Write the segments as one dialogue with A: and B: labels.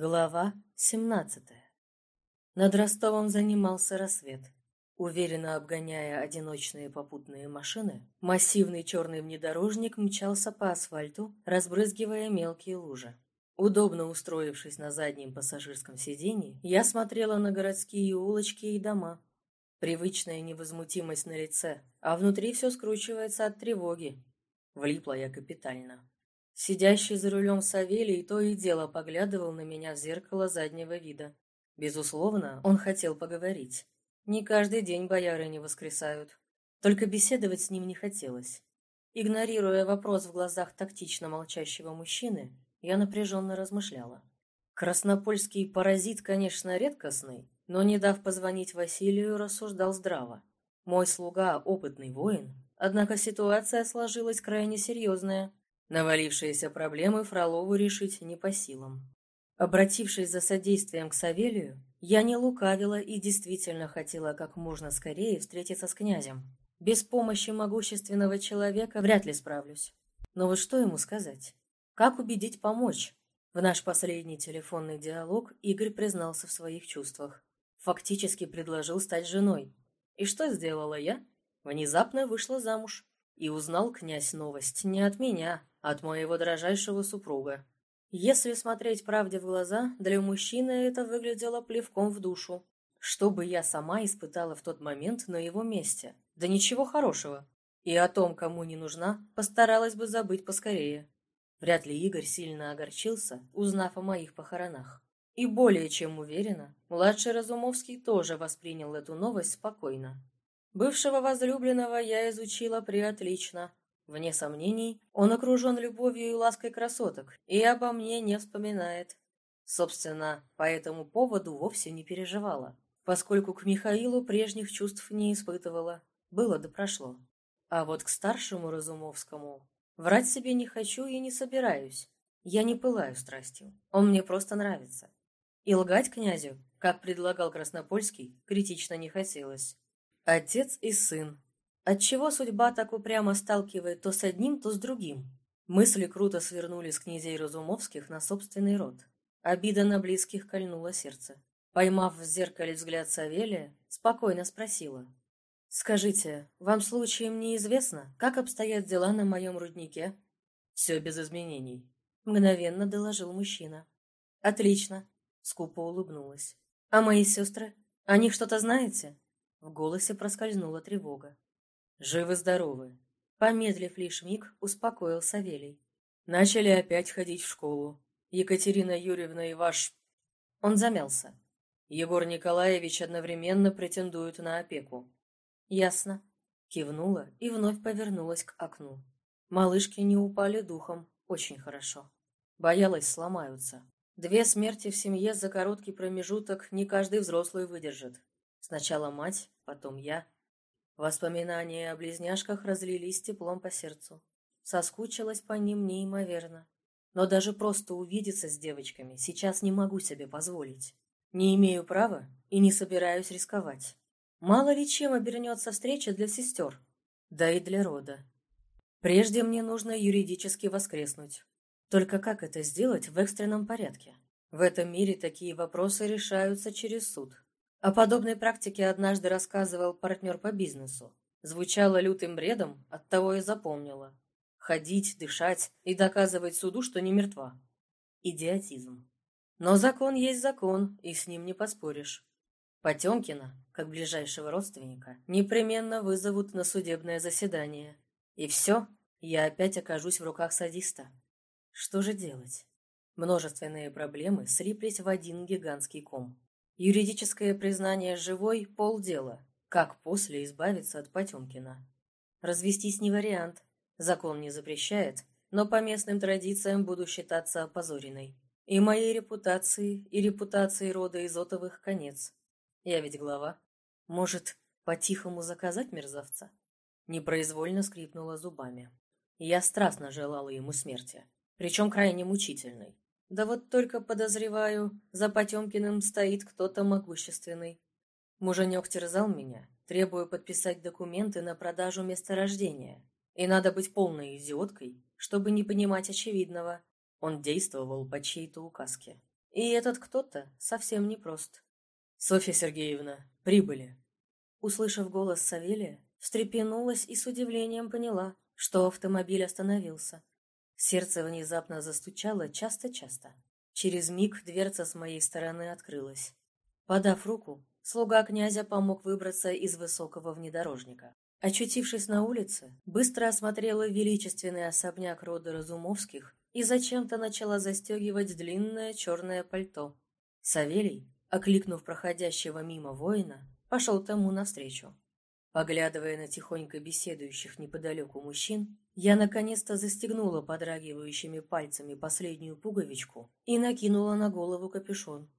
A: Глава 17 Над Ростовом занимался рассвет. Уверенно обгоняя одиночные попутные машины, массивный черный внедорожник мчался по асфальту, разбрызгивая мелкие лужи. Удобно устроившись на заднем пассажирском сиденье, я смотрела на городские улочки и дома. Привычная невозмутимость на лице, а внутри все скручивается от тревоги. Влипла я капитально. Сидящий за рулем Савелий то и дело поглядывал на меня в зеркало заднего вида. Безусловно, он хотел поговорить. Не каждый день бояры не воскресают. Только беседовать с ним не хотелось. Игнорируя вопрос в глазах тактично молчащего мужчины, я напряженно размышляла. Краснопольский паразит, конечно, редкостный, но, не дав позвонить Василию, рассуждал здраво. Мой слуга – опытный воин, однако ситуация сложилась крайне серьезная – Навалившиеся проблемы Фролову решить не по силам. Обратившись за содействием к Савелию, я не лукавила и действительно хотела как можно скорее встретиться с князем. Без помощи могущественного человека вряд ли справлюсь. Но вот что ему сказать? Как убедить помочь? В наш последний телефонный диалог Игорь признался в своих чувствах. Фактически предложил стать женой. И что сделала я? Внезапно вышла замуж. И узнал князь новость не от меня, от моего дрожайшего супруга. Если смотреть правде в глаза, для мужчины это выглядело плевком в душу. Что бы я сама испытала в тот момент на его месте? Да ничего хорошего. И о том, кому не нужна, постаралась бы забыть поскорее. Вряд ли Игорь сильно огорчился, узнав о моих похоронах. И более чем уверена, младший Разумовский тоже воспринял эту новость спокойно. Бывшего возлюбленного я изучила приотлично, Вне сомнений, он окружен любовью и лаской красоток, и обо мне не вспоминает. Собственно, по этому поводу вовсе не переживала, поскольку к Михаилу прежних чувств не испытывала. Было да прошло. А вот к старшему Разумовскому врать себе не хочу и не собираюсь. Я не пылаю страстью, он мне просто нравится. И лгать князю, как предлагал Краснопольский, критично не хотелось. Отец и сын, Отчего судьба так упрямо сталкивает то с одним, то с другим? Мысли круто свернули с князей Разумовских на собственный род. Обида на близких кольнула сердце. Поймав в зеркале взгляд Савелия, спокойно спросила. «Скажите, вам случаем неизвестно, как обстоят дела на моем руднике?» «Все без изменений», — мгновенно доложил мужчина. «Отлично», — скупо улыбнулась. «А мои сестры? О них что-то знаете?» В голосе проскользнула тревога. Живы-здоровы. Помедлив лишь миг, успокоил Савелий. Начали опять ходить в школу. Екатерина Юрьевна и ваш... Он замялся. Егор Николаевич одновременно претендуют на опеку. Ясно. Кивнула и вновь повернулась к окну. Малышки не упали духом. Очень хорошо. Боялась, сломаются. Две смерти в семье за короткий промежуток не каждый взрослый выдержит. Сначала мать, потом я. Воспоминания о близняшках разлились теплом по сердцу. Соскучилась по ним неимоверно. Но даже просто увидеться с девочками сейчас не могу себе позволить. Не имею права и не собираюсь рисковать. Мало ли чем обернется встреча для сестер, да и для рода. Прежде мне нужно юридически воскреснуть. Только как это сделать в экстренном порядке? В этом мире такие вопросы решаются через суд. О подобной практике однажды рассказывал партнер по бизнесу. Звучало лютым бредом, оттого и запомнила. Ходить, дышать и доказывать суду, что не мертва. Идиотизм. Но закон есть закон, и с ним не поспоришь. Потемкина, как ближайшего родственника, непременно вызовут на судебное заседание. И все, я опять окажусь в руках садиста. Что же делать? Множественные проблемы слиплись в один гигантский ком. Юридическое признание живой – полдела. Как после избавиться от Потемкина? Развестись не вариант. Закон не запрещает, но по местным традициям буду считаться опозоренной. И моей репутации, и репутации рода Изотовых конец. Я ведь глава. Может, по-тихому заказать мерзавца? Непроизвольно скрипнула зубами. Я страстно желала ему смерти, причем крайне мучительной. Да вот только подозреваю, за Потемкиным стоит кто-то могущественный. Муженек терзал меня, требуя подписать документы на продажу месторождения. И надо быть полной идиоткой, чтобы не понимать очевидного. Он действовал по чьей-то указке. И этот кто-то совсем непрост.
B: «Софья Сергеевна, прибыли!»
A: Услышав голос Савелия, встрепенулась и с удивлением поняла, что автомобиль остановился. Сердце внезапно застучало часто-часто. Через миг дверца с моей стороны открылась. Подав руку, слуга князя помог выбраться из высокого внедорожника. Очутившись на улице, быстро осмотрела величественный особняк рода Разумовских и зачем-то начала застегивать длинное черное пальто. Савелий, окликнув проходящего мимо воина, пошел тому навстречу. Поглядывая на тихонько беседующих неподалеку мужчин, я наконец-то застегнула подрагивающими пальцами последнюю пуговичку и накинула на голову капюшон.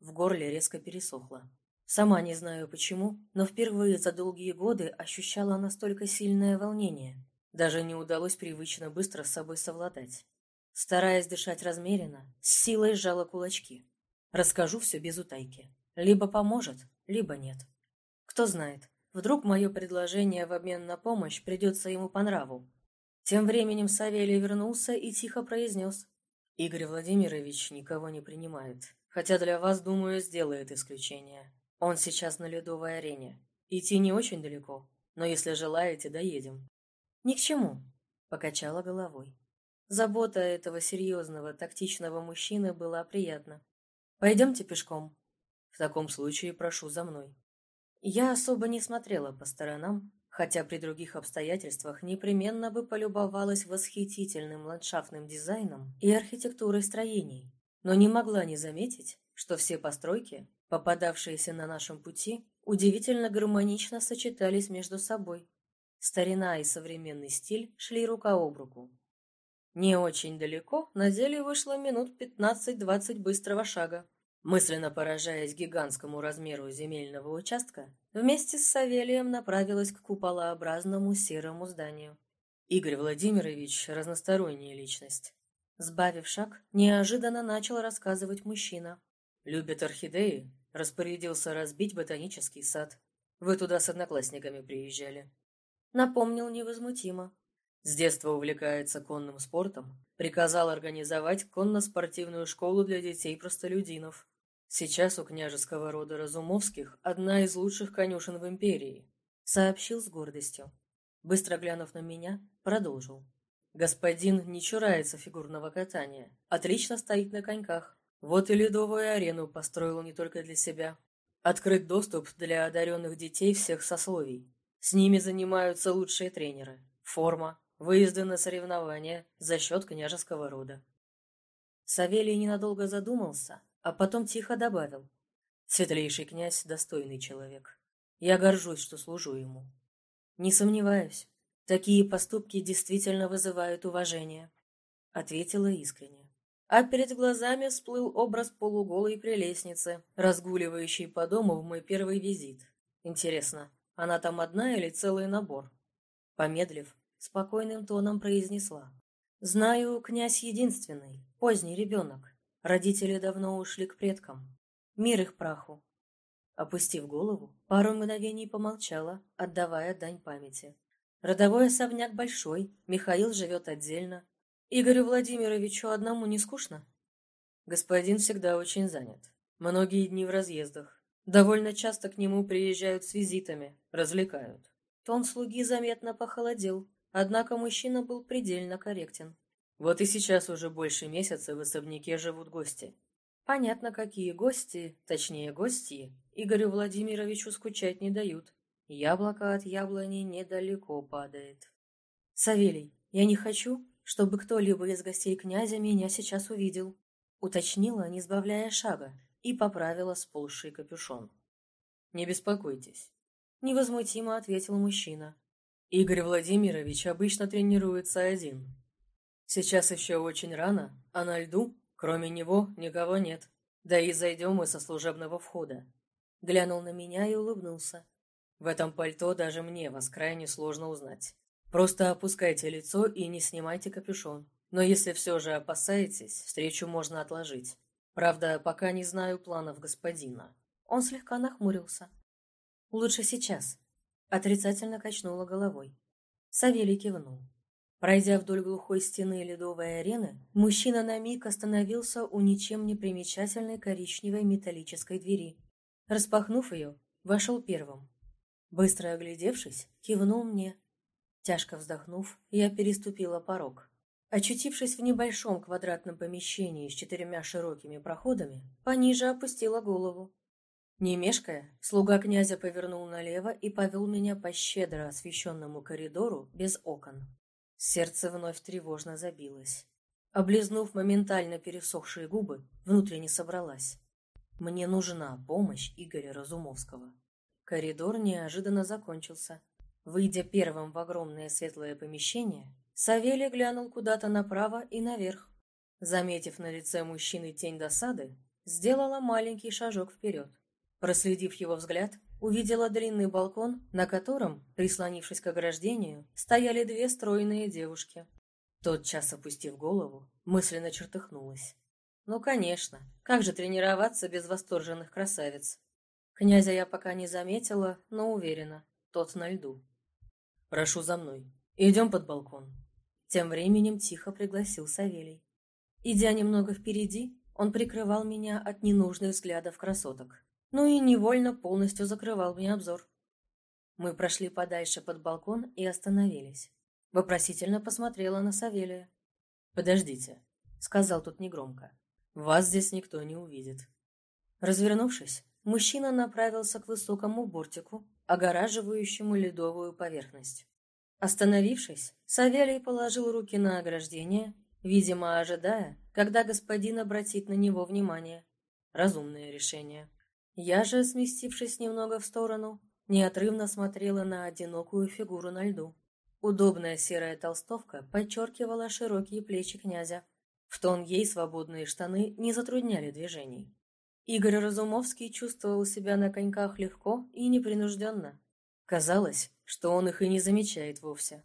A: В горле резко пересохло. Сама не знаю почему, но впервые за долгие годы ощущала настолько сильное волнение. Даже не удалось привычно быстро с собой совладать. Стараясь дышать размеренно, с силой сжала кулачки. Расскажу все без утайки. Либо поможет, либо нет. Кто знает, вдруг мое предложение в обмен на помощь придется ему по нраву. Тем временем Савелий вернулся и тихо произнес. «Игорь Владимирович никого не принимает, хотя для вас, думаю, сделает исключение. Он сейчас на ледовой арене. Идти не очень далеко, но если желаете, доедем. Ни к чему, покачала головой. Забота этого серьезного, тактичного мужчины была приятна. Пойдемте пешком. В таком случае прошу за мной. Я особо не смотрела по сторонам, хотя при других обстоятельствах непременно бы полюбовалась восхитительным ландшафтным дизайном и архитектурой строений, но не могла не заметить, что все постройки попадавшиеся на нашем пути, удивительно гармонично сочетались между собой. Старина и современный стиль шли рука об руку. Не очень далеко, на деле вышло минут 15-20 быстрого шага. Мысленно поражаясь гигантскому размеру земельного участка, вместе с Савелием направилась к куполообразному серому зданию. Игорь Владимирович – разносторонняя личность. Сбавив шаг, неожиданно начал рассказывать мужчина. Любит орхидеи, Распорядился разбить ботанический сад. Вы туда с одноклассниками приезжали. Напомнил невозмутимо. С детства увлекается конным спортом. Приказал организовать конно-спортивную школу для детей-простолюдинов. Сейчас у княжеского рода Разумовских одна из лучших конюшен в империи. Сообщил с гордостью. Быстро глянув на меня, продолжил. Господин не чурается фигурного катания. Отлично стоит на коньках. Вот и ледовую арену построил не только для себя. Открыт доступ для одаренных детей всех сословий. С ними занимаются лучшие тренеры. Форма, выезды на соревнования за счет княжеского рода. Савелий ненадолго задумался, а потом тихо добавил. Светлейший князь – достойный человек. Я горжусь, что служу ему. Не сомневаюсь, такие поступки действительно вызывают уважение, – ответила искренне а перед глазами всплыл образ полуголой прелестницы, разгуливающей по дому в мой первый визит. Интересно, она там одна или целый набор? Помедлив, спокойным тоном произнесла. «Знаю, князь единственный, поздний ребенок. Родители давно ушли к предкам. Мир их праху». Опустив голову, пару мгновений помолчала, отдавая дань памяти. Родовой особняк большой, Михаил живет отдельно, Игорю Владимировичу одному не скучно? Господин всегда очень занят. Многие дни в разъездах. Довольно часто к нему приезжают с визитами, развлекают. Тон слуги заметно похолодел, однако мужчина был предельно корректен. Вот и сейчас уже больше месяца в особняке живут гости. Понятно, какие гости, точнее гости, Игорю Владимировичу скучать не дают. Яблоко от яблони недалеко падает. Савелий, я не хочу, чтобы кто-либо из гостей князя меня сейчас увидел, уточнила, не сбавляя шага, и поправила сползший капюшон. «Не беспокойтесь», — невозмутимо ответил мужчина. «Игорь Владимирович обычно тренируется один. Сейчас еще очень рано, а на льду, кроме него, никого нет. Да и зайдем мы со служебного входа». Глянул на меня и улыбнулся. В этом пальто даже мне вас крайне сложно узнать. Просто опускайте лицо и не снимайте капюшон. Но если все же опасаетесь, встречу можно отложить. Правда, пока не знаю планов господина. Он слегка нахмурился. Лучше сейчас. Отрицательно качнула головой. Савелий кивнул. Пройдя вдоль глухой стены ледовой арены, мужчина на миг остановился у ничем не примечательной коричневой металлической двери. Распахнув ее, вошел первым. Быстро оглядевшись, кивнул мне. Тяжко вздохнув, я переступила порог. Очутившись в небольшом квадратном помещении с четырьмя широкими проходами, пониже опустила голову. Не мешкая, слуга князя повернул налево и повел меня по щедро освещенному коридору без окон. Сердце вновь тревожно забилось. Облизнув моментально пересохшие губы, внутренне собралась. Мне нужна помощь Игоря Разумовского. Коридор неожиданно закончился. Выйдя первым в огромное светлое помещение, Савелий глянул куда-то направо и наверх. Заметив на лице мужчины тень досады, сделала маленький шажок вперед. Проследив его взгляд, увидела длинный балкон, на котором, прислонившись к ограждению, стояли две стройные девушки. Тотчас опустив голову, мысленно чертыхнулась. Ну, конечно, как же тренироваться без восторженных красавиц? Князя я пока не заметила, но уверена, тот на льду. «Прошу за мной. Идем под балкон». Тем временем тихо пригласил Савелий. Идя немного впереди, он прикрывал меня от ненужных взглядов красоток ну и невольно полностью закрывал мне обзор. Мы прошли подальше под балкон и остановились. Вопросительно посмотрела на Савелия. «Подождите», — сказал тут негромко. «Вас здесь никто не увидит». Развернувшись, мужчина направился к высокому бортику, огораживающему ледовую поверхность. Остановившись, Савелий положил руки на ограждение, видимо, ожидая, когда господин обратит на него внимание. Разумное решение. Я же, сместившись немного в сторону, неотрывно смотрела на одинокую фигуру на льду. Удобная серая толстовка подчеркивала широкие плечи князя. В тон ей свободные штаны не затрудняли движений. Игорь Разумовский чувствовал себя на коньках легко и непринужденно. Казалось, что он их и не замечает вовсе.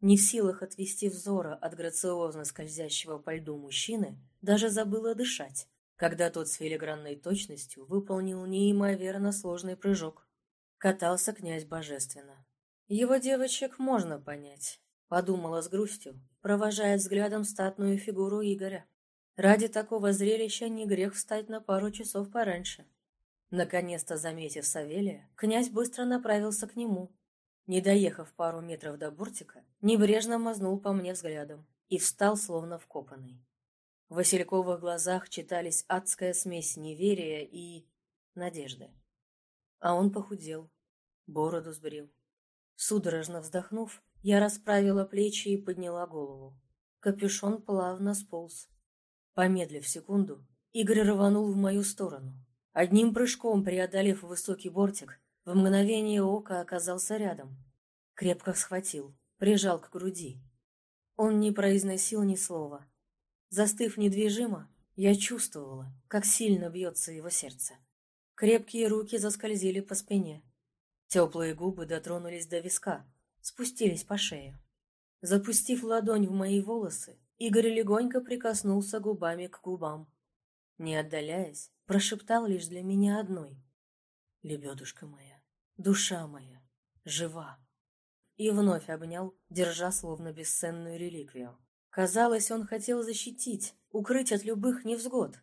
A: Не в силах отвести взора от грациозно скользящего по льду мужчины, даже забыла дышать когда тот с филигранной точностью выполнил неимоверно сложный прыжок. Катался князь божественно. Его девочек можно понять, подумала с грустью, провожая взглядом статную фигуру Игоря. Ради такого зрелища не грех встать на пару часов пораньше. Наконец-то заметив Савелия, князь быстро направился к нему. Не доехав пару метров до бортика, небрежно мазнул по мне взглядом и встал словно вкопанный. В Васильковых глазах читались адская смесь неверия и надежды. А он похудел, бороду сбрил. Судорожно вздохнув, я расправила плечи и подняла голову. Капюшон плавно сполз. Помедлив секунду, Игорь рванул в мою сторону. Одним прыжком преодолев высокий бортик, в мгновение ока оказался рядом. Крепко схватил, прижал к груди. Он не произносил ни слова, Застыв недвижимо, я чувствовала, как сильно бьется его сердце. Крепкие руки заскользили по спине. Теплые губы дотронулись до виска, спустились по шее. Запустив ладонь в мои волосы, Игорь легонько прикоснулся губами к губам. Не отдаляясь, прошептал лишь для меня одной. «Лебедушка моя, душа моя, жива!» И вновь обнял, держа словно бесценную реликвию. Казалось, он хотел защитить, укрыть от любых невзгод.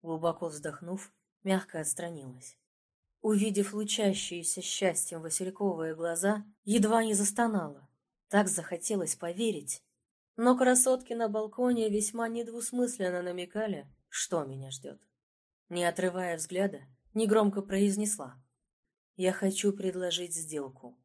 A: Глубоко вздохнув, мягко отстранилась. Увидев лучащиеся счастьем васильковые глаза, едва не застонала. Так захотелось поверить. Но красотки на балконе весьма недвусмысленно намекали, что меня ждет. Не отрывая взгляда, негромко произнесла. «Я хочу предложить сделку.